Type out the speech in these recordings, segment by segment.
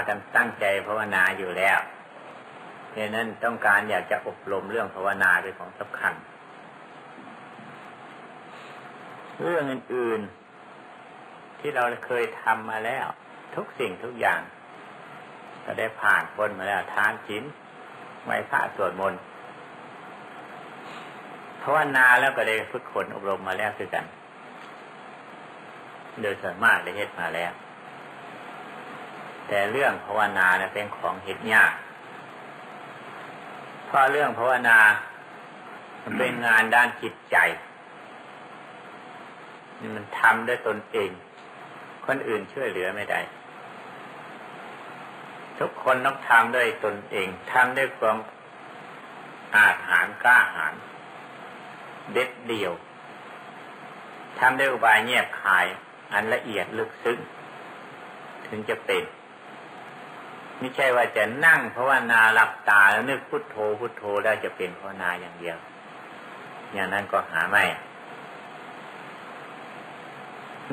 ากันตั้งใจภาวนาอยู่แล้วเพราะนั้นต้องการอยากจะอบรมเรื่องภาวนาเป็นของสำคัญ เรื่องอื่นๆที่เราเคยทำมาแล้ว ทุกสิ่งทุกอย่าง ก็ได้ผ่านพ้นมาแล้วทานศีลไหวพระสวดมนต์ภาวนาแล้วก็ได้ฝึกฝนอบรมมาแล้วคือกัน โดยส่วนมากได้เฮ็ดมาแล้ว แต่เรื่องภาวนาเนี่ยเป็นของเห็ดยากเพราะเรื่องภาวนา มันเป็นงานด้านจิตใจ มันทำด้วยตนเอง คนอื่นช่วยเหลือไม่ได้ ทุกคนต้องทำด้วยตนเองทำด้วยความอาจหารกล้าหาญเด็ดเดี่ยวทำด้วยอุบายเงียบคาย อันละเอียดลึกซึ้งถึงจะเป็น ไม่ใช่ว่าจะนั่งเพราะว่านาหลับตาแล้วนึกพุทโธพุทโธได้จะเป็นภาวนาอย่างเดียว อย่างนั้นก็หาไม่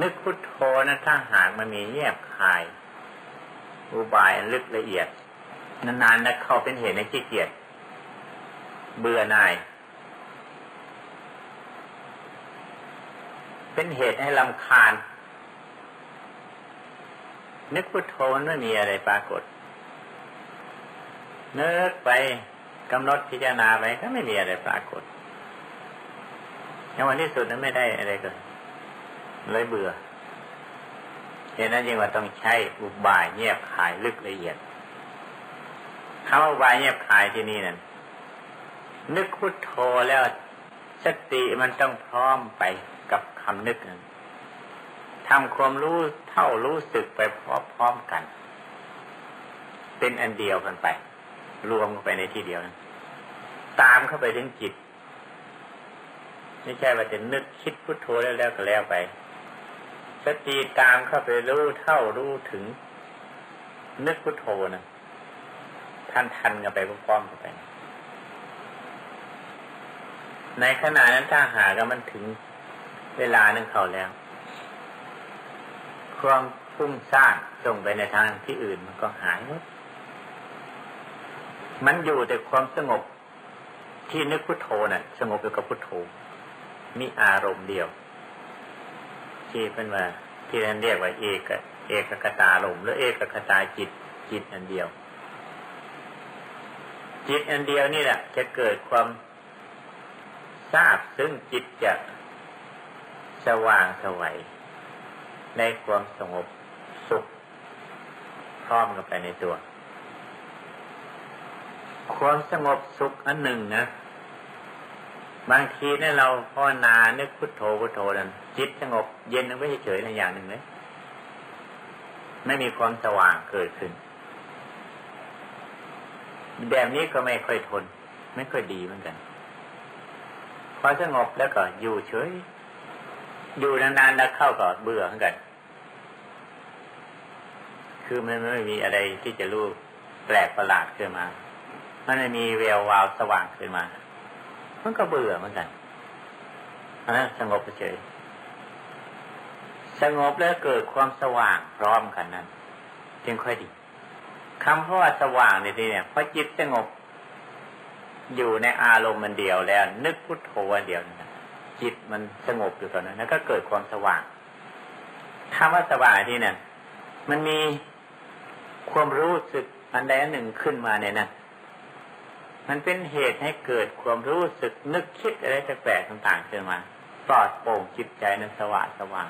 นึกพุทโธนะถ้าหากมันมีเงียบคาย อุบายลึกละเอียด นานๆแล้วเข้าเป็นเหตุในขี้เกียจเบื่อหน่ายเป็นเหตุให้ลำคาญนึกพุทโธมันไม่มีอะไรปรากฏ นึกไปกำหนดพิจารณาไปก็ไม่มีอะไรปรากฏย่างวันที่สุดนั้นไม่ได้อะไรเลยเลยเบื่อเหตุนั้นจึงว่าต้องใช้อุบายเงียบขายลึกละเอียดคำว่าอุบายเงียบขายที่นี่นั่นนึกพุทโธแล้วสติมันต้องพร้อมไปกับคำนึกนั้นทำความรู้เท่ารู้สึกไปพร้อมๆกัน เป็นอันเดียวกันไป รวมเข้าไปในที่เดียวนะตามเข้าไปถึงจิต ไม่ใช่ว่าจะนึกคิดพุทโธแล้วแล้วก็แล้วไปสติตามเข้าไปรู้เท่ารู้ถึง นึกพุทโธนะท่านทันกันไปพร้อมๆกันไป ในขณะนั้นถ้าหากมันถึงเวลานึงเข้าแล้ว ความพุ่งสร้างส่งไปในทางที่อื่นมันก็หายหมด มันอยู่แต่ความสงบ ที่นึกพุทโธนะ่ะ สงบอยู่กับพุทโธ มีอารมณ์เดียวที่เป็นว่า ที่นั่นเรียกว่าเอกเอกกตาลมหรือเอกกตาจิตจิตอันเดียว จิตอันเดียวนี่แหละจะเกิดความทราบซึ่งจิตจะสว่างสวัยในความสงบสุขพร้อมกันไปในตัว ความสงบสุขอันหนึ่งนะบางทีเนี่ยเราภาวนานึกพุทโธพุทโธนั่นจิตสงบเย็นไม่เฉยในอย่างหนึ่งเลยไม่มีความสว่างเกิดขึ้น แบบนี้ก็ไม่ค่อยทน ไม่ค่อยดีเหมือนกัน พอสงบแล้วก็อยู่เฉย อยู่นานๆแล้วเข้าก็เบื่อเหมือนกัน คือมันไม่มีอะไรที่จะรู้แปลกประหลาดขึ้นมา มันไม่มีแวววาวสว่างขึ้นมา มันก็เบื่อเหมือนกันนะสงบเฉยสงบแล้วเกิดความสว่างพร้อมกันนั้นจึงค่อยดีคำเพราะว่าสว่างในที่เนี่ยพอจิตสงบ อยู่ในอารมณ์มันเดียวแล้ว นึกพุทโธวันเดียวนะจิตมันสงบอยู่ตอนนั้นแล้วก็เกิดความสว่างคำว่าสว่างที่เนี่ยมันมีความรู้สึกอันใดอันหนึ่งขึ้นมาในนั้น มันเป็นเหตุให้เกิดความรู้สึกนึกคิดอะไรแปลกๆต่างๆขึ้นมาปลอดโปร่งจิตใจนั้นสว่างสว่าง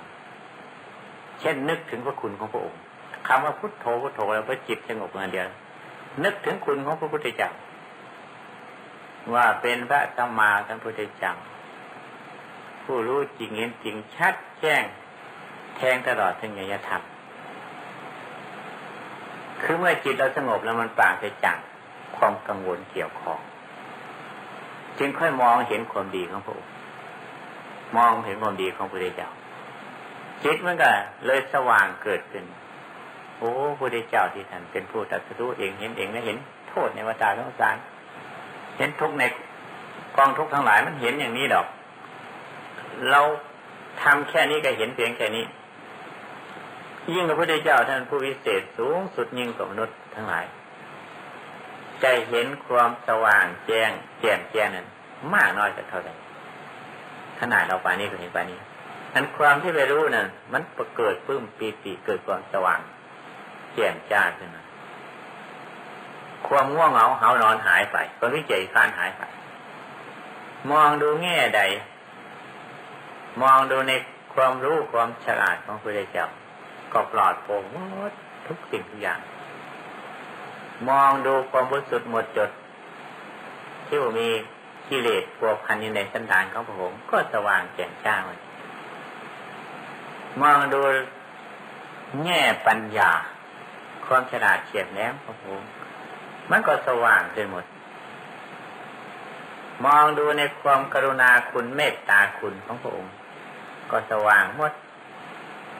เช่นนึกถึงพระคุณของพระองค์คำว่าพุทโธพุทโธแล้วพระจิตสงบเงินเดียว นึกถึงคุณของพระพุทธเจ้าว่าเป็นพระสัมมาสัมพุทธเจ้าผู้รู้จริงเห็นจริงชัดแจ้งแทงตลอดถึงญญธรรมคือเมื่อจิตเราสงบแล้วมันปราศจาก ความกังวลเกี่ยวข้องจึงค่อยมองเห็นความดีของพระองค์มองเห็นความดีของพระเจ้าจิตมันก็เลยสว่างเกิดขึ้น โอ้พระเจ้าที่ท่านเป็นผู้ตัดสู้เองเห็นเองและเห็นโทษในวัฏสงสารเห็นทุกในกองทุกทั้งหลายมันเห็นอย่างนี้ดอก เราทำแค่นี้ก็เห็นเพียงแค่นี้ ยิ่งพระพุทธเจ้าท่านผู้วิเศษสูงสุดยิ่งกว่ามนุษย์ทั้งหลาย ใจเห็นความสว่างแจ้งแจ่มแจ้งนั้นมากน้อยจะเท่าไหร่ขนาดเราปานี้ก็เห็นปานี้อันความที่ไปรู้นั่นมันเกิดปื้มปีติเกิดความสว่างแจ่มจ้าขึ้นมาความง่วงเหงาเหานอนหายไปความวิจัยค้านหายไป มองดูแง่ใด มองดูในความรู้ความฉลาดของพระเจ้าก็ปลอดโปร่งทุกสิ่งทุกอย่าง มองดูความบริสุทธิ์หมดจดที่มีกิเลสปัวพันอยู่ในสันดานของพระองค์ก็สว่างแจ่มจ้าเลยมองดูแง่ปัญญา ความฉลาดเฉียบแหลมของพระองค์มันก็สว่างไปหมด มองดูในความกรุณาคุณเมตตาคุณของพระองค์ ก็สว่างหมด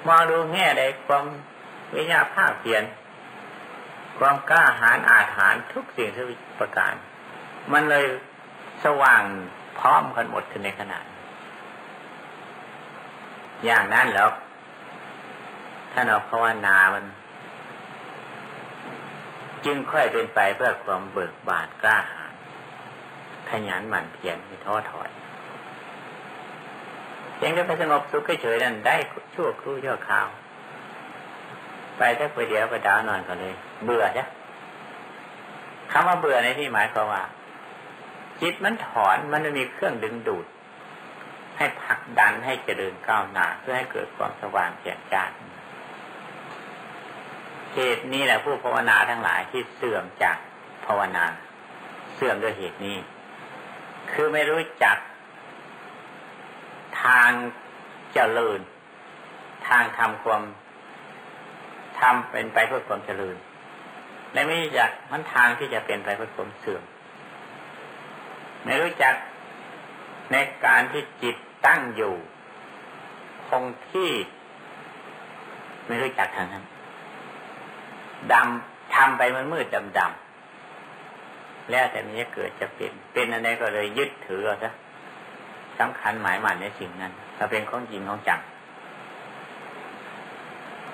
มองดูแง่ใดความวิญญาภาคเปลี่ยน ความกล้าหาญอาถรรพ์ทุกสิ่งทุกประการ มันเลยสว่างพร้อมกันหมดขึ้นในขณะอย่างนั้นแล้วถ้าเราภาวนามัน จึงค่อยเป็นไปเพื่อความเบิกบานกล้าหาญขยันหมั่นเพียรไม่ท้อถอยเพียงแต่ไปสงบสุขเฉยๆนั่นได้ชั่วครู่ชั่วคราว ไปแค่ไปเดียวไปดาวนอนก่อนเลย เบื่อจ้ะคำว่าเบื่อในที่หมายความว่า จิตมันถอนมันไม่มีเครื่องดึงดูด ให้ผลักดันให้เจริญก้าวหน้าเพื่อให้เกิดความสว่างแจ่มจ้าเหตุนี้แหละผู้ภาวนาทั้งหลายที่เสื่อมจากภาวนา เสื่อมด้วยเหตุนี้ คือไม่รู้จัก ทางเจริญ ทางทำความ ทำเป็นไปเพื่อความเจริญและไม่รู้จักมันทางที่จะเป็นไปเพื่อความเสื่อมไม่รู้จักในการที่จิตตั้งอยู่ คงที่ไม่รู้จักทางนั้นดำทำไปมันมืดดำดำแล้วแต่มันจะเกิดจะเป็น เป็นอะไรก็เลยยึดถือเอาซะสำคัญหมายหมันในสิ่งนั้นถ้าเป็นของจริงของจัง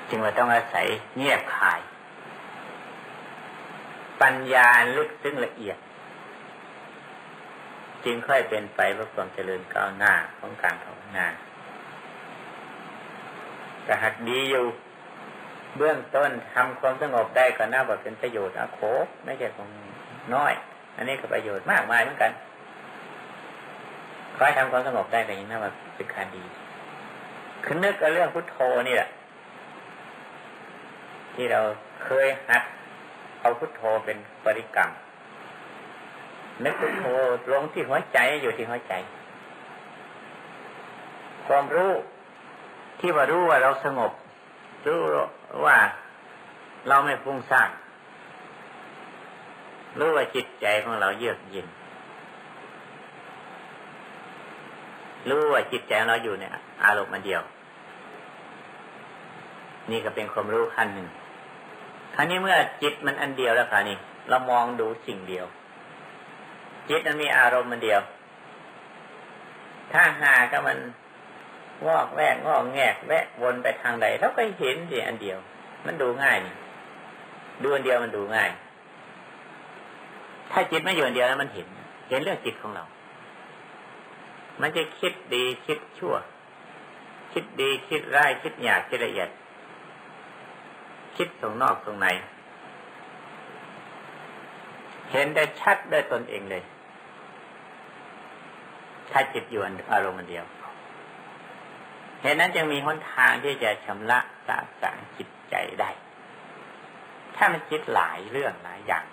จึงว่าต้องอาศัยเงียบคาย ปัญญาลึกซึ้งละเอียด จึงค่อยเป็นไปเพื่อความเจริญก้าวหน้าของการภาวนาแต่หากดีอยู่เบื้องต้นทำความสงบได้ก็น่าว่าเป็นประโยชน์อะโคไม่ใช่ของน้อย อันนี้ก็ประโยชน์มากมายเหมือนกันคอยทำความสงบได้ก็ยังน่าว่าเป็นการดีคือนึกกับเรื่องพุทโธนี่แหละ ที่เราเคยหัดเอาพุทโธเป็นบริกรรมนึกพุทโธลงที่หัวใจอยู่ที่หัวใจ ความรู้ที่ว่ารู้ว่าเราสงบ รู้ว่าเราไม่ฟุ้งซ่านรู้ว่าจิตใจของเราเยือกเย็นรู้ว่าจิตใจเราอยู่เนี่ยอารมณ์มันเดียว นี่ก็เป็นความรู้ขั้นหนึ่ง ครั้นี้เมื่อจิตมันอันเดียวแล้วค่ะนี่เรามองดูสิ่งเดียว จิตมันมีอารมณ์มันเดียว ถ้าหาก็มันงอกแวกงอกแงกแวะวนไปทางใดเราก็เห็นสิอันเดียว มันดูง่ายนี่ดูอันเดียวมันดูง่าย ถ้าจิตไม่อยู่อันเดียวแล้วมันเห็น เห็นเรื่องจิตของเรา มันจะคิดดีคิดชั่ว คิดดีคิดร้ายคิดหยาบคิดละเอียด คิดตรงนอกตรงใน เห็นได้ชัดด้วยตนเองเลย ถ้าจิตอยู่อารมณ์เดียวเหตุนั้นจึงมีหนทางที่จะชำระสะสางจิตใจได้ ถ้ามันคิดหลายเรื่องหลายอย่าง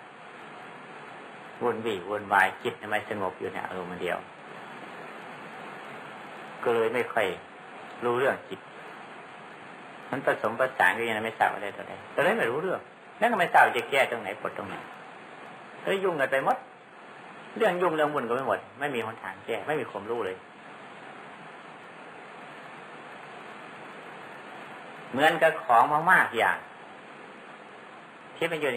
วนวี่วนวายจิตทำไมสงบอยู่ในอารมณ์เดียว ก็เลยไม่ค่อยรู้เรื่องจิต มันผสมประสานก็ยังไม่ทราบอะไรตัวใดก็เลยไม่รู้เรื่องแล้วก็ไม่ทราบจะแก้ตรงไหนปลดตรงไหนเลยยุ่งกันไปหมด เรื่องยุ่งเรื่องวุ่นก็ไม่หมด ไม่มีหนทางแก้ไม่มีความรู้เลย เหมือนกับของมากๆอย่าง ที่มันอยู่ใน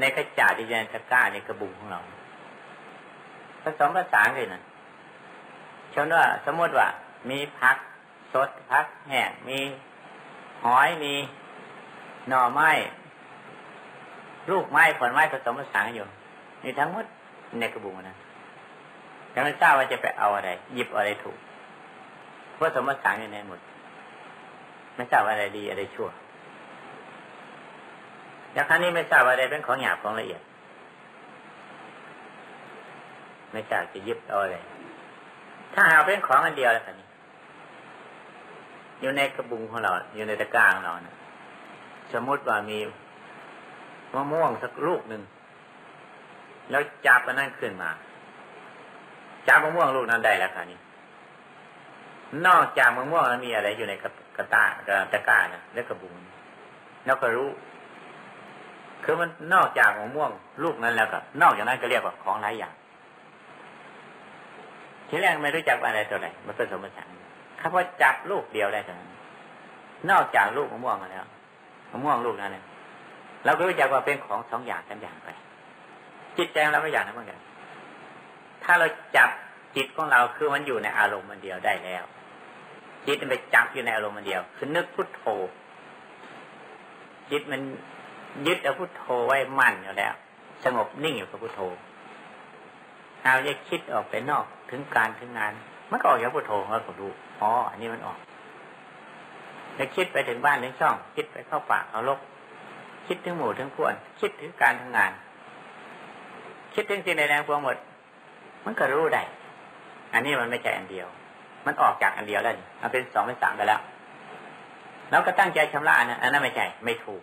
ในกระจาดในตะกร้าในกระบุงของเราผสมผสานเลยนะเช่นว่า สมมติว่า มีพักสดพักแห้งมี หอยมีหน่อไม้ลูกไม้ผลไม้ผสมผสานอยู่นี่ทั้งหมดในกระบุงนะแต่ไม่ทราบว่าจะไปเอาอะไร หยิบอะไรถูกผสมผสานอยู่ในหมด ไม่ทราบอะไรดีอะไรชั่วอย่างครั้งนี้ไม่ทราบอะไรเป็นของหยาบของละเอียด ไม่ทราบจะยึดเอาอะไรถ้าหาเป็นของอันเดียวแล้วกันนี้ อยู่ในกระบุงของเรา อยู่ในตะกร้าของเรานะสมมติว่ามีมะม่วงสักลูกหนึ่งแล้วจับมันนั่นขึ้นมาจับมะม่วงลูกนั้นได้แล้วค่ะนี่นอกจากมะม่วงแล้วมีอะไรอยู่ในกระตากระตะกร้านะและกระบุงแล้วก็รู้ คือมันนอกจากมะม่วงลูกนั้นแล้วก็นอกจากนั้นก็เรียกว่าของหลายอย่างทีแรกไม่รู้จักอะไรตัวไหนมันเป็นสมมติ ถ้าพอจับลูกเดียวได้เท่านั้นนอกจากลูกมะม่วงมาแล้วมะม่วงลูกนั้นเนี่ยเราก็รู้จักว่าเป็นของสองอย่างกันอย่างไป จิตใจเราไม่อย่างนั้นเหมือนกัน ถ้าเราจับจิตของเราคือมันอยู่ในอารมณ์มันเดียวได้แล้ว จิตมันไปจับอยู่ในอารมณ์มันเดียว คือนึกพุทโธ จิตมันยึดเอาพุทโธไว้มั่นอยู่แล้ว สงบนิ่งอยู่กับพุทโธเราจะคิดออกไปนอกถึงการถึงงานมันก็ออกจากพุทโธเราก็รู้ อ๋ออันนี้มันออกจะคิดไปถึงบ้านถึงช่อง คิดไปเข้าป่าเอาลก คิดถึงหมู่ถึงพวกคิดถึงการทำงาน คิดถึงสิ่งใดๆพวงหมด มันก็รู้ได้อันนี้มันไม่ใช่อันเดียว มันออกจากอันเดียวแล้วมันเป็นสองเป็นสามไปแล้วเราก็ตั้งใจชำระนะอันนั้นไม่ใช่ไม่ถูก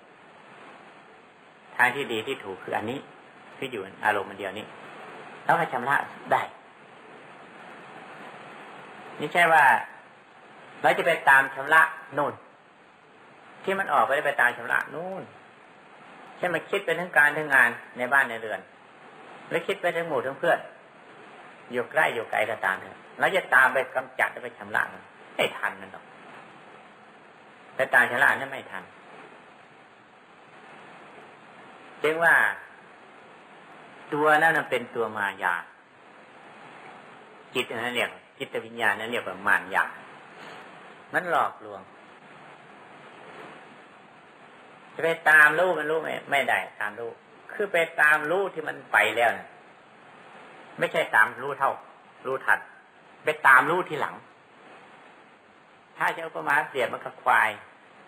ทางที่ดีที่ถูกคืออันนี้ที่อยู่อารมณ์มันเดียวนี้แล้วก็ชำระได้ นี่ใช่ว่า เราจะไปตามชำระนู่น ที่มันออกไปไปตามชำระนู่นช่นมคิดไปทั้งการทั้งงานในบ้านในเรือน แล้วคิดไปทั้งหมู่ทั้งเพื่อนอยู่ใกล้อยู่ไกลก็ตามเถอะเราจะตามไปกำจัดไปชำระมันไม่ทันมันหรอกแต่ตามชำระนั้นไม่ทันจึงว่า ตัวนั้นเป็นตัวมายาจิตนั้นเรียกจิตวิญญาณนั้นเรียกว่ามารยา มันหลอกลวง จะไปตามรู้มันรู้ไม่ไม่ได้ ตามรู้ คือไปตามรู้ที่มันไปแล้วนะไม่ใช่ตามรู้เท่า รู้ทัน ไปตามรู้ที่หลัง ถ้าจะอุปมาเสียบมันก็ควาย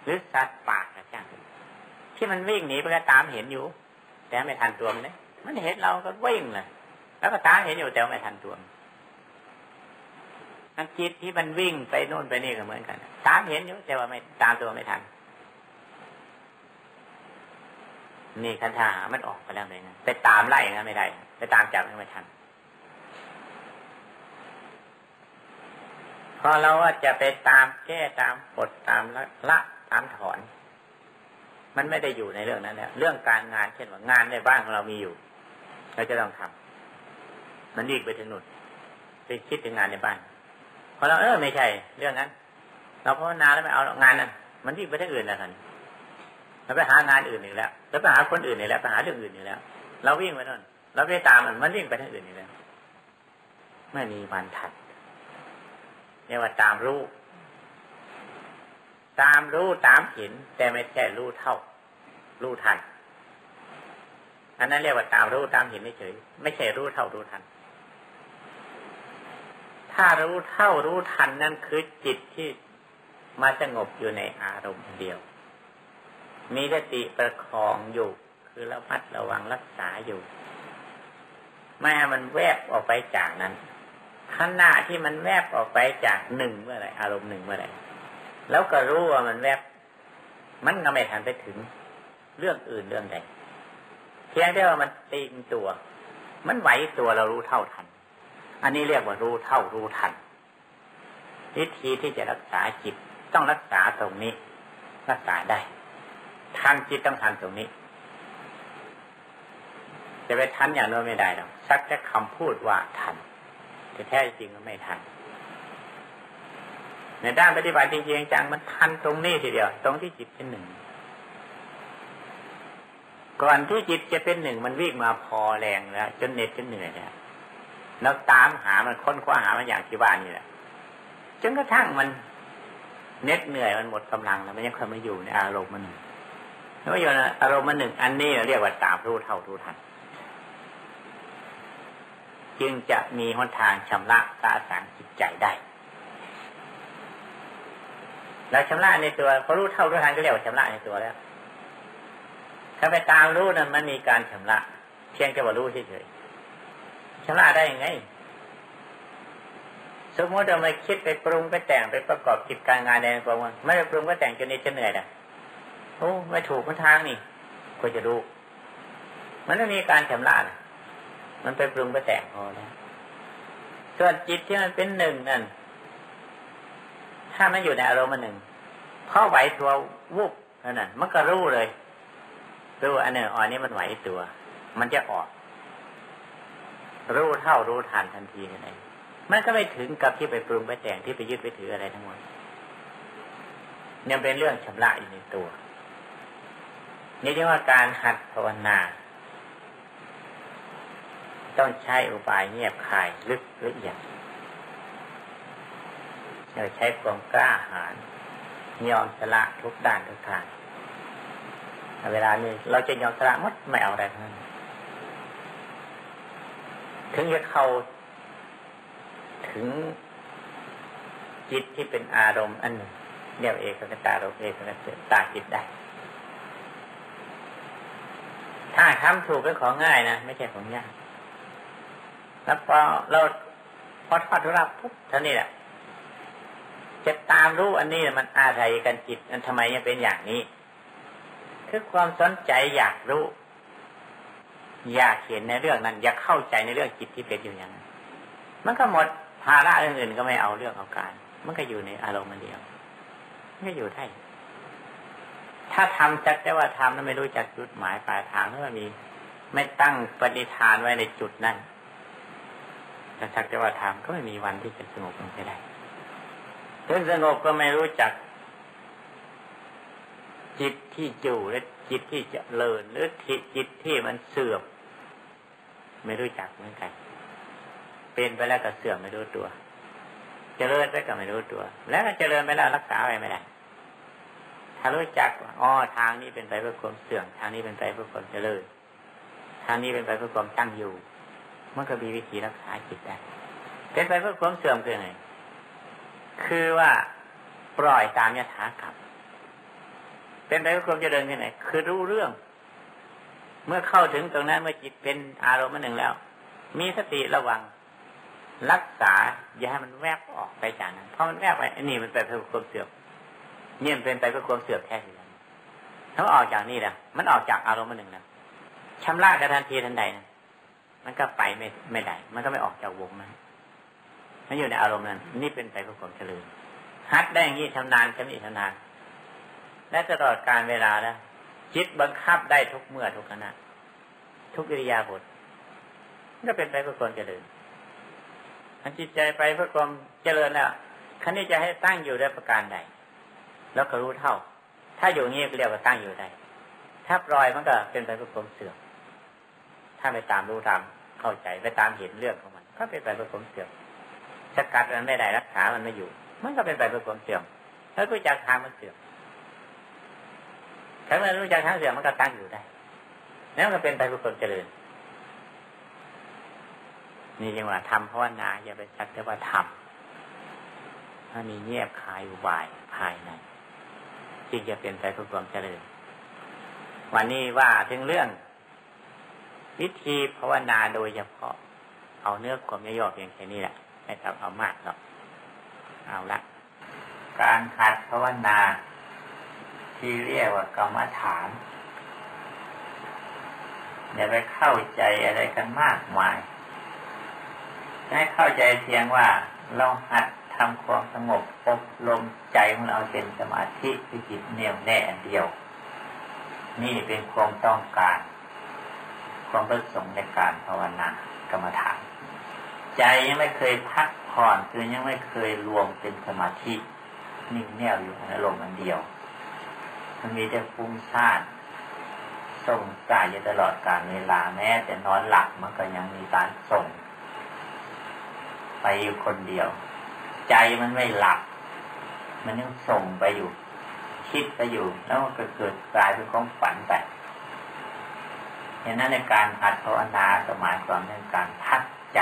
หรือสัตว์ป่าก็ช่างที่มันวิ่งหนีมันก็ตามเห็นอยู่ แต่ไม่ทันตัวมันเลยมันเห็นเราก็วิ่งเลยแล้วก็ตามเห็นอยู่แต่ไม่ทันตัวมัน จิตที่มันวิ่งไปโน่นไปนี่ก็เหมือนกัน ตามเห็นอยู่แต่ว่าไม่ตามตัวไม่ทัน นี่คันธามันออกไปแล้วเลยนะไปตามไล่งั้นไม่ได้ ไปตามจับไม่ทัน พอเราว่าจะไปตามแก้ตามปลดตามละละตามถอน มันไม่ได้อยู่ในเรื่องนั้นแล้ว เรื่องการงานเช่นว่างานในบ้านของเรามีอยู่ เราจะต้องทำมันดีไปถึงนุ่นไปคิดถึงงานในบ้าน พอเราเออไม่ใช่ เรื่องนั้น เราภาวนาแล้วไม่เอางานนั้นมันดีไปที่อื่นแล้วกันเราไปหางานอื่นอีกแล้วแล้วไปหาคนอื่นอีกแล้วไปหาเรื่องอื่นอีกแล้ว เราวิ่งไปนั่นเราไปตามมันมันวิ่งไปทางอื่นอีกแล้วไม่มีวันทัดเรียกว่าตามรู้ ตามรู้ตามเห็น แต่ไม่ใช่รู้เท่า รู้ทันอันนั้นเรียกว่าตามรู้ตามเห็นไม่เฉย ไม่ใช่รู้เท่ารู้ทัน ถ้ารู้เท่ารู้ทันนั่นคือจิตที่มาสงบอยู่ในอารมณ์เดียว มีสติประคองอยู่ คือระมัดระวังรักษาอยู่ ไม่ให้มันแวบออกไปจากนั้นขณะที่มันแวบออกไปจากหนึ่งเมื่อไรอารมณ์หนึ่งเมื่อไรแล้วก็รู้ว่ามันแวบ มันก็ไม่ทันไปถึง เรื่องอื่นเรื่องใดเพียงแต่ว่ามันตีนตัว มันไหวตัวเรารู้เท่าทัน อันนี้เรียกว่ารู้เท่ารู้ทัน วิธีที่จะรักษาจิตต้องรักษาตรงนี้ รักษาได้ทันจิตต้องทันตรงนี้ จะไปทันอย่างนั้นไม่ได้หรอกสักแค่คำพูดว่าทันแต่แท้จริงก็ไม่ทันในด้านปฏิบัติจริงจังมันทันตรงนี้ทีเดียว ตรงที่จิตเป็นหนึ่ง ก่อนที่จิตจะเป็นหนึ่งมันวิ่งมาพอแรงแล้ว จนเหน็ดจนเหนื่อยแล้ว แล้วตามหามันค้นคว้าหามันอย่างที่บ้านี่แหละจนกระทั่งมันเน็ดเหนื่อยมันหมดกำลังแล้วมันยังเคยมาอยู่ในอารมณ์มันหนึ่งแล้วอยู่ในอารมณ์มันหนึ่งอันนี้เรียกว่าตามรู้เท่ารู้ทัน จึงจะมีหนทางชำระสะสางจิตใจได้แล้วชำระในตัวพอรู้เท่ารู้ทันก็เรียกว่าชำระในตัวแล้ว ถ้าไปตามรู้นั้นมันมีการชำระ เพียงแค่ว่ารู้เฉยๆ ชำระได้ยังไง สมมติเราไม่คิดไปปรุงไปแต่งไปประกอบกิจการงานในกองไม่ไปปรุงไปแต่งจนนี้จะเหนื่อยนะโอ้ไม่ถูกมันทางนี่ควรจะรู้มันไม่มีการชำระนะมันไปปรุงไปแต่งพอแล้วส่วนจิตที่มันเป็นหนึ่งนั่น ถ้ามันอยู่ในอารมณ์หนึ่งพอไหวตัววุบนั่นน่ะมันก็รู้เลยรู้อันหนึ่งอันนี้มันไหวตัว มันจะออก รู้เท่ารู้ทันทันทีนั่นเองมันก็ไม่ถึงกับที่ไปปรุงไปแต่งที่ไปยึดไปถืออะไรทั้งหมดเนี่ยเป็นเรื่องชำระอยู่ในตัว นี่เรียกว่าการหัดภาวนา ต้องใช้อุบายเงียบคายลึกละเอียดเราใช้ความกล้าหาญยอมสละทุกด้านทุกทางเวลานี้เราจะยอมสละมัดไม่เอาอะไรทั้งนั้น ถึงจะเข้าถึงจิตที่เป็นอารมณ์อันหนึ่งเรียกเอกกตารมเอกกตาจิตได้ ถ้าทำถูกเป็นของง่ายนะไม่ใช่ของยากแล้วพอเราพอทอดทุรับปุ๊บท่านี้แหละจะตามรู้อันนี้มันอาศัยกันจิตอันทำไมยังเป็นอย่างนี้ คือความสนใจอยากรู้ อยากเห็นในเรื่องนั้น อยากเข้าใจในเรื่องจิตที่เป็นอยู่อย่างนั้นมันก็หมดภาระอื่นๆก็ไม่เอาเรื่องเอาการ มันก็อยู่ในอารมณ์มันเดียวมันก็อยู่ได้ถ้าทำจักแต่ว่าทำแล้วไม่รู้จักจุดหมายปลายทางแล้วมันมี ไม่ตั้งปฏิฐานไว้ในจุดนั้นแต่สักแต่ว่าทำก็ไม่มีวันที่จะสงบลงไปได้ถึงสงบก็ไม่รู้จัก จิตที่อยู่และจิตที่จะเลินหรือจิตที่มันเสื่อม ไม่รู้จักเหมือนกัน เป็นไปแล้วก็เสื่อมไม่รู้ตัว เจริญไปก็ไม่รู้ตัว แล้วเจริญไปแล้วรักษาไปไม่ได้ถ้ารู้จักอ๋อทางนี้เป็นไปเพื่อความเสื่อมทางนี้เป็นไปเพื่อความเจริญ ทางนี้เป็นไปเพื่อความตั้งอยู่มันก็มีวิธีรักษาจิตได้เป็นไปเพื่อความเสื่อมคือไงคือว่าปล่อยตามยถากรรมเป็นไปเพื่อความเจริญคือไหนคือรู้เรื่อง เมื่อเข้าถึงตรงนั้นเมื่อจิตเป็นอารมณ์หนึ่งแล้ว มีสติระวัง รักษา อย่าให้มันแวบออกไปจากนั้นเพราะมันแวบไปนนี้มันไปเพื่อความเสื่อมเนี่ยเป็นไปเพื่อความเสื่อมแค่ไหนถ้าออกจากนี่แล้วมันออกจากอารมณ์หนึ่งแล้วชำระกระทันทีทันใดนะมันก็ไปไม่ไม่ได้ มันก็ไม่ออกจากวงนั้นมันอยู่ในอารมณ์นั้น นี่เป็นไปเพื่อความเฉลิมฮัดได้อย่างนี้ชำนาญชำนิชำนาญและตลอดการเวลาแล้ว จิตบังคับได้ทุกเมื่อทุกขณะทุกอิริยาบถก็เป็นไปเพื่อความเจริญอันจิตใจไปเพื่อความเจริญแล้วคันนี้จะให้ตั้งอยู่ได้ประการใดแล้วก็รู้เท่า ถ้าอยู่เงี้เรียกว่าตั้งอยู่ได้ ถ้าปล่อยมันก็เป็นไปเพื่อความเสื่อมถ้าไปตามรู้ตามเข้าใจไปตามเห็นเรื่องของมัน ก็เป็นไปเพื่อความเสื่อมสกัดมันไม่ได้รักษามันไม่อยู่ มันก็เป็นไปเพื่อความเสื่อมแล้วรู้จักทางมันเสื่อม ถ้ามันรู้จักทางเสื่อมมันก็ตั้งอยู่ได้แล้วมันก็เป็นไปเพื่อความเจริญ นี่ยังว่าทำภาวนาอย่าไปสักแต่ว่าทำถ้ามีเงียบคายอยู่บ่ายภายในจึงจะเป็นไปเพื่อความเจริญ วันนี้ว่าถึงเรื่อง วิธีภาวนาโดยเฉพาะ เอาเนื้อความย่อเพียงแค่นี้แหละไม่ต้องเอามากหรอกเอาละ การหัดภาวนา ที่เรียกว่ากรรมฐาน อย่าไปเข้าใจอะไรกันมากมายให้เข้าใจเพียงว่าเราหัดทำความสงบอบรมใจของเราเป็นสมาธิที่จิตเนียวแน่เดียว นี่เป็นความต้องการ ความประสงค์ในการภาวนากรรมฐาน ใจยังไม่เคยพักผ่อนคือยังไม่เคยรวมเป็นสมาธินิ่งแน่วอยู่ในอารมอันเดียว มันมีแต่ฟุ้งซ่านส่งสายอยู่ตลอดการเวลาแม้แต่นอนหลับมันก็ยังมีการส่ง ไปอยู่คนเดียว ใจมันไม่หลับ มันยังส่งไปอยู่ คิดไปอยู่ แล้วมันก็เกิดกลายเป็นของฝันไปเห็นนั้นในการหัดภาวนาสมัยก่อนเป็นการพักใจ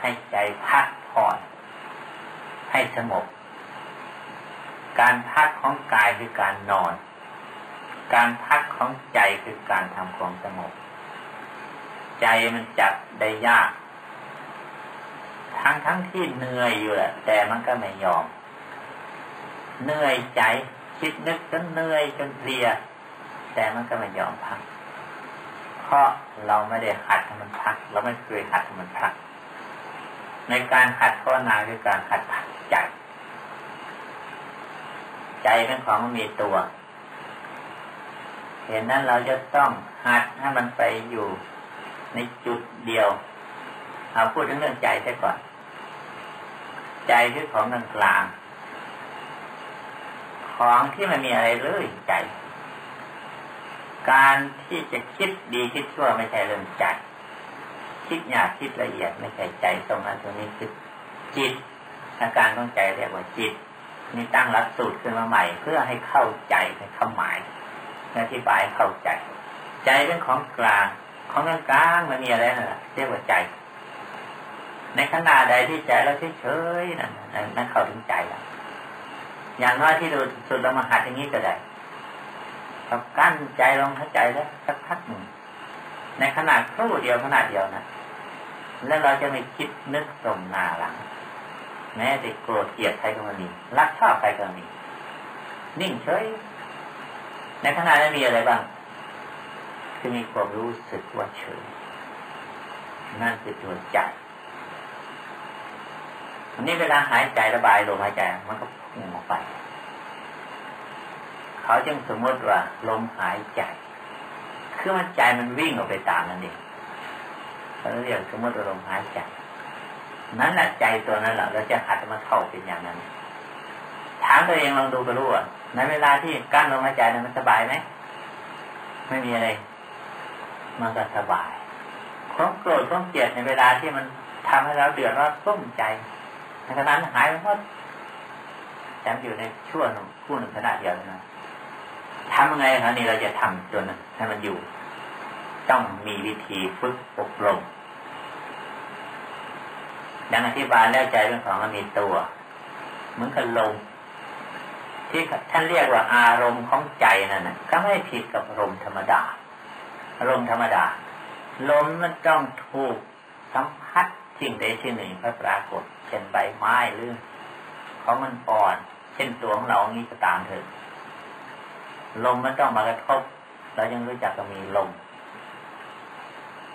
ให้ใจพักผ่อน ให้สงบ การพักของกายคือการนอน การพักของใจคือการทำความสงบ ใจมันจับได้ยาก ทั้งทั้งที่เหนื่อยอยู่แหละแต่มันก็ไม่ยอม เหนื่อยใจคิดนึกจนเหนื่อยจนเพลีย แต่มันก็ไม่ยอมพัก เพราะเราไม่ได้หัดให้มันพัก เราไม่เคยหัดให้มันพัก ในการหัดภาวนาคือการหัดพักใจ ใจเป็นของมันมีตัว เห็นนั้นเราจะต้องหัดให้มันไปอยู่ในจุดเดียว เอาพูดถึงเรื่องใจใช่ก่อน ใจคือของกลางกลาง ของที่มันมีอะไรเลยใจ การที่จะคิดดีคิดชั่วไม่ใช่เรื่องใจ คิดหยากคิดละเอียดไม่ใช่ใจตรงนั้นตรงนี้คือจิตอาการของใจเรียกว่าจิต นี่ตั้งหลักสูตรขึ้นมาใหม่ เพื่อให้เข้าใจในคำหมายอธิบายเข้าใจ ใจเป็นของกลาง ของกลางกลางมันมีอะไรนะเรียกว่าใจ ในขณะใดที่ใจเราเฉยๆนั่นนั่นเข้าถึงใจแล้วอย่างน้อยที่ดูสุดเรามาหัดอย่างนี้ก็ได้เรากั้นใจลงเข้าใจแล้วสักพักหนึ่งในขนาดครู่เดียวขนาดเดียวนะแล้วเราจะไม่คิดนึกตรงหน้าหลัง แม้แต่โกรธเกลียดใครก็มีรักชอบใครก็มี นิ่งเฉยในขณะนั้นมีอะไรบ้างคือมีความรู้สึกว่าเฉยนั่นคือตัวใจอันนี้เวลาหายใจระบายลมหายใจ มันก็พุ่งออกไป เขาจึงสมมติว่าลมหายใจคือมันใจมันวิ่งออกไปตามนั่นเองเขาเรียกสมมติว่าลมหายใจ นั้นแหละใจตัวนั้นแหละเราจะหัดมาเข้าเป็นอย่างนั้นถามตัวเองลองดูก็รู้ว่าในเวลาที่กั้นลมหายใจนั้นมันสบายไหมไม่มีอะไร มันก็สบายความโกรธความเกลียดในเวลาที่มันทำให้เราเดือดร้อนต้มใจในขณะนั้นหายไปหมดจำอยู่ในช่วงคู่หนึ่งขณะเดียวนะทำยังไงครับนี่เราจะทำจนให้มันอยู่ ต้องมีวิธีฝึกอบรม ดังอธิบายแล้วใจเรื่องของมันมีตัวเหมือนกับลมที่ท่านเรียกว่าอารมณ์ของใจนั่นนะก็ไม่ผิดกับอารมธรรมดาอารมณ์ธรรมดาลมมันต้องถูกสัมผัสสิ่งใดสิ่งหนึ่งพระปรากฏ เช่นใบไม้หรือของมันอ่อน เช่นตัวของเรานี้ก็ตามเถอะลมมันต้องมากระทบเรายังรู้จักก็มีลม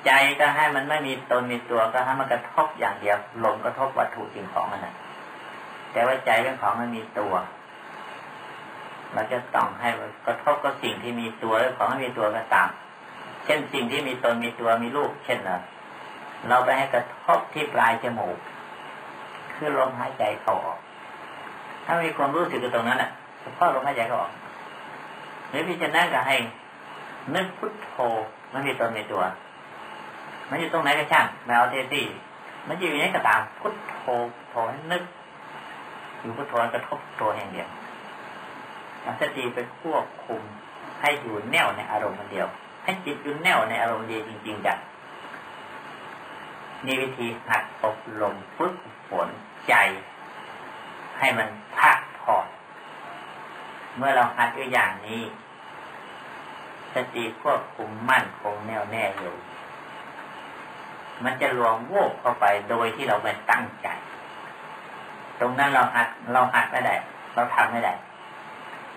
ใจก็ให้มันไม่มีตนมีตัวก็ให้มันกระทบอย่างเดียวลมกระทบวัตถุสิ่งของมันนะแต่ว่าใจเป็นของมันมีตัว เราจะต้องให้กระทบกับสิ่งที่มีตัวหรือของไม่มีตัวก็ตาม เช่นสิ่งที่มีตนมีตัวมีรูปเช่นเราเราไปให้กระทบที่ปลายจมูก คือลมหายใจเข้าออก ถ้ามีความรู้สึกตรงนั้นอะเฉพาะลมหายใจเข้าออกหรือพิจารณาก็ให้นึกพุทโธมันมีตนมีตัว มันอยู่ตรงไหนก็ช่างแมวเทซี่มันอยู่ในกระตามพุทโธโธให้นึก อยู่พุทโธกระทบตัวอย่างเดียวเอาสติไปควบคุมให้อยู่แน่วในอารมณ์เดียว ให้จิตอยู่แน่วในอารมณ์เดียวจริงๆจังนี่วิธีหัดอบรมฝึกฝนใจ ให้มันพักผ่อนเมื่อเราหัดด้วอย่างนี้ สติควบคุมมั่นคงแน่วแน่อยู่ มันจะรวมโวกเข้าไปโดยที่เราไม่ตั้งใจ ตรงนั้นเราหัดเราหัดไม่ได้ เราทำไม่ได้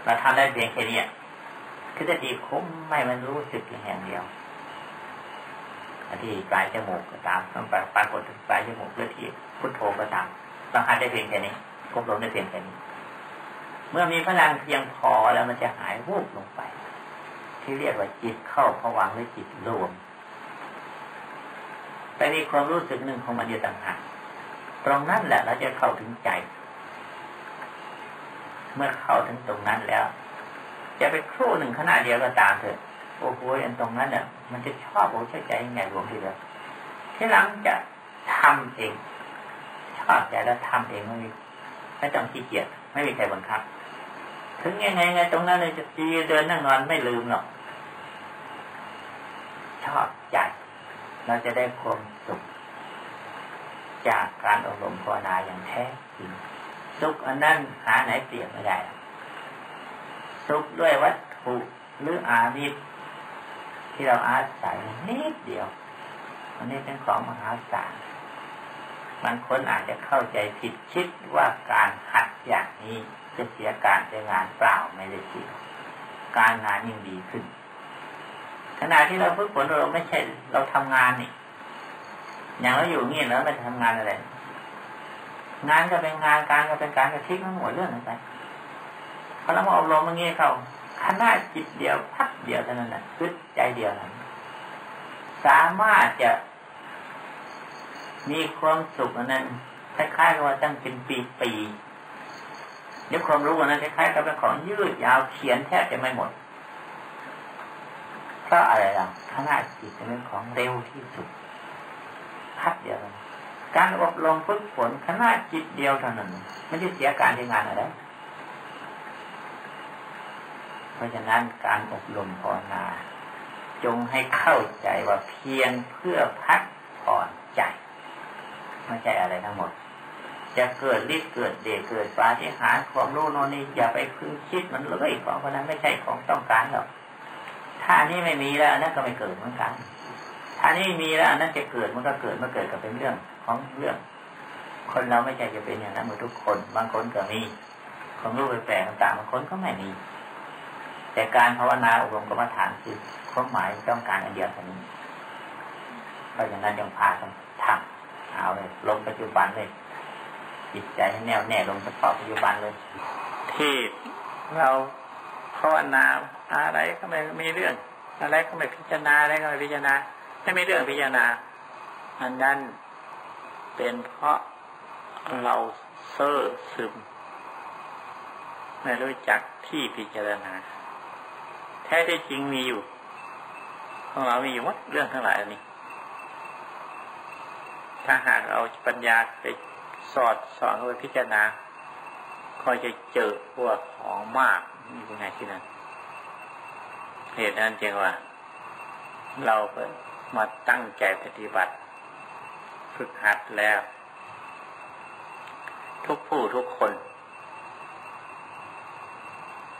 เราทำได้เพียงแค่นี้คือสติคุ้มไม่มันรู้สึกอย่างเดียวที่ปลายจมูกก็ตามต้องปรากฏปลายจมูกหรือที่พุทโธก็ตามเราหัดได้เพียงแค่นี้ควบรมได้เพียงแค่นี้ เมื่อมีพลังเพียงพอแล้วมันจะหายวูบลงไป ที่เรียกว่าจิตเข้าผวังหรือจิตรวม แต่มีความรู้สึกหนึ่งของมันอยู่ต่างหากตรงนั้นแหละเราจะเข้าถึงใจ เมื่อเข้าถึงตรงนั้นแล้ว จะไปครู่หนึ่งขณะเดียวก็ตามเถอะโอ้โหอันตรงนั้นเนี่ยมันจะชอบโอ้ใช่ใจยังไงรวมทีเดียที่หลังจะทำเอง ชอบใจแล้วทำเองไม่มีไม่ต้องขี้เกียจไม่มีใครบังคับ ถึงยังไงไงตรงนั้นเลยจะตีเดินนั่งนอนไม่ลืมหรอกชอบใจ เราจะได้ความสุข จากการอบรมภาวนาอย่างแท้จริงสุขอันนั้นหาไหนเปรียบไม่ได้ สุขด้วยวัตถุหรืออานิสที่เราอาศัยนิดเดียวอันนี้เป็นของมหาศาลบางคนอาจจะเข้าใจผิดคิดว่าการหัดอย่างนี้จะเสียการใช้งานเปล่าไม่ได้เสียการงานยิ่งดีขึ้น ขณะที่เราฝึกฝนเราไม่ใช่เราทำงานนี่ อย่างเราอยู่เงี้ยแล้วไม่ทำงานอะไร งานก็เป็นงานการก็เป็นการกระทิ้งทั้งหมดเรื่องนั้นไปพอเรามาอบรมอย่างนี้เขาขนาดจิตเดียวพักเดียวเท่านั้นนะคึดใจเดียวนั้นสามารถจะมีความสุขนั้นคล้ายๆกับว่าตั้งเป็นปีๆเดี๋ยวความรู้นั้นคล้ายๆกับเป็นของยืดยาวเขียนแทบจะไม่หมด เพราะอะไรล่ะขนาจิตเป็นของเร็วที่สุดพักเดียวการอบรมฝึกฝนขนาดจิตเดียวเท่านั้นไม่ใช่เสียการที่งานอะไรเพราะฉะนั้นการอบรมภาวนา จงให้เข้าใจว่าเพียงเพื่อพักผ่อนใจไม่ใช่อะไรทั้งหมด จะเกิดฤทธิ์เกิดเดชเกิดปาฏิหาริย์ความรู้โน่นนี่อย่าไปพึ่งคิดมันเลยของคนนั้นไม่ใช่ของต้องการหรอก ถ้านี้ไม่มีแล้วนั่นก็ไม่เกิดเหมือนกันถ้านี้มีแล้วนั่นจะเกิดมันก็เกิดมาเกิดก็เป็นเรื่องของเรื่อง คนเราไม่ใช่จะเป็นอย่างนั้นหมดทุกคนบางคนก็มีความรู้แปลกต่างบางคนก็ไม่มี แต่การภาวนาอบรมกรรมฐานคือความหมายต้องการอันเดียวกันนี้เพราะฉะนั้นยังพากันทำเอาเลยลงปัจจุบันเลยจิตใจให้แน่วแน่ลงเฉพาะปัจจุบันเลยที่เรา ภาวนาอะไรก็ไม่มีเรื่อง อะไรก็ไม่พิจารณาอะไรก็ไม่พิจารณาไม่มีเรื่องพิจารณาอันนั้นเป็นเพราะเราเซ่อซึม ไม่รู้จักที่พิจารณา แท้ที่จริงมีอยู่ของเรามีอยู่หมดเรื่องทั้งหลายนี้ถ้าหากเราปัญญาไปสอดสอนไปพิจารณาก็จะเจอพวกของมาก นี่เป็นไงที่นั่นเหตุนั้นจึงว่า เรามาตั้งใจปฏิบัติ ฝึกหัดแล้ว ทุกผู้ทุกคน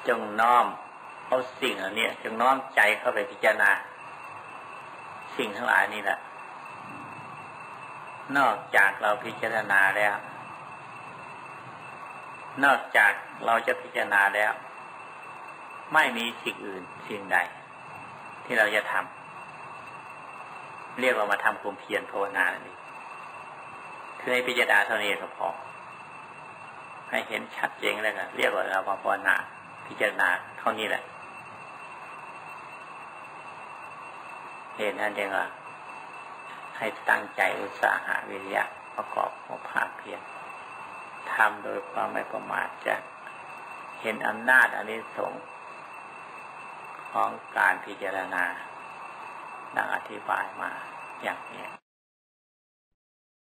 จงน้อมเอาสิ่งเหล่านี้จงน้อมใจเข้าไปพิจารณา สิ่งทั้งหลายนี่แหละนอกจากเราพิจารณาแล้ว นอกจากเราจะพิจารณาแล้ว ไม่มีสิ่งอื่นสิ่งใด ที่เราจะทำเรียกว่ามาทำความเพียรภาวนานนเองคือให้พิจารณาเท่านี้ก็พอให้เห็นชัดเจนแล้วกันเรียกว่าเราภาวนาพิจารณาเท่านี้แหละเห็นนั่นเองว่าให้ตั้งใจอุตสาหะวิริยะประกอบของภาคเพียรทำโดยความไม่ประมาทจะเห็นอำนาจอันนี้สง ของการพิจารณาดังอธิบายมาอย่างนี้